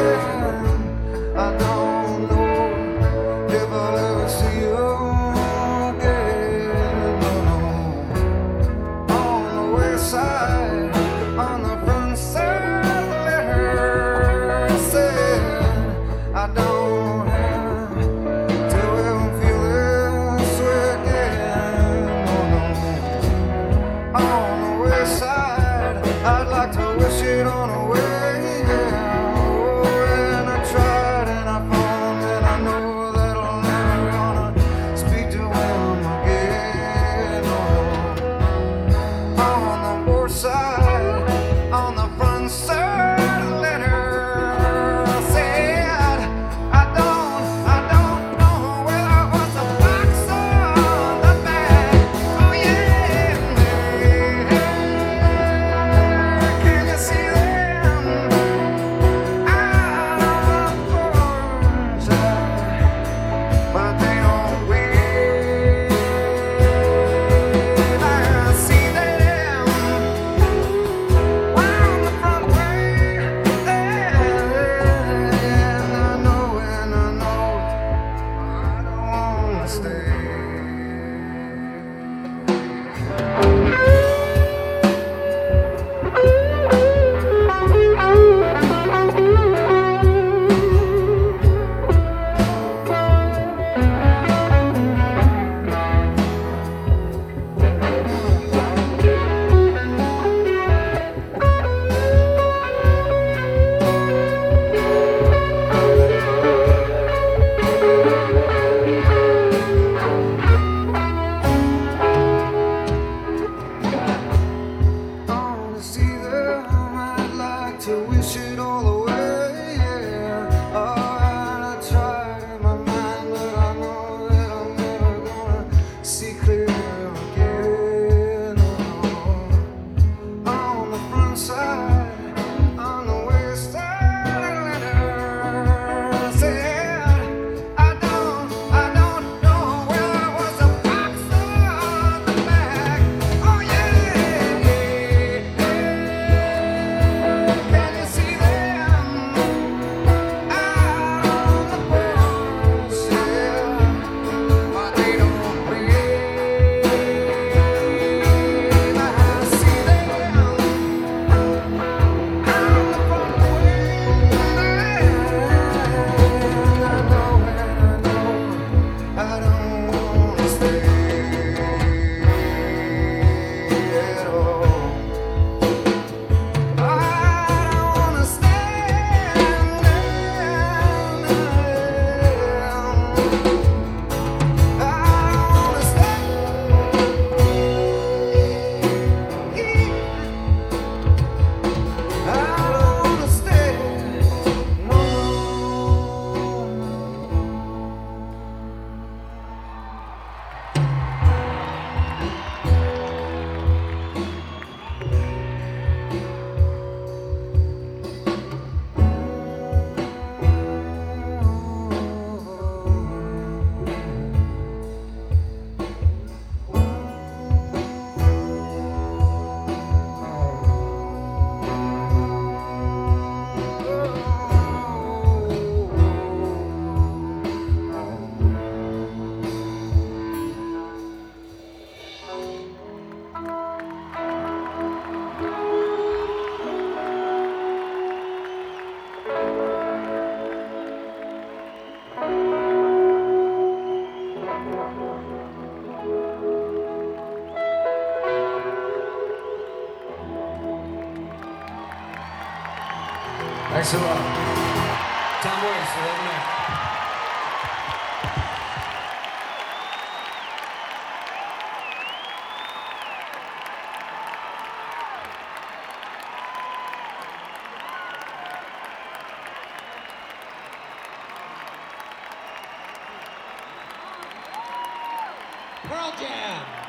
time. I don't know if I'll ever see you. 後ろ Thanks a lot. Tom Waits, the minutes. Pearl Jam.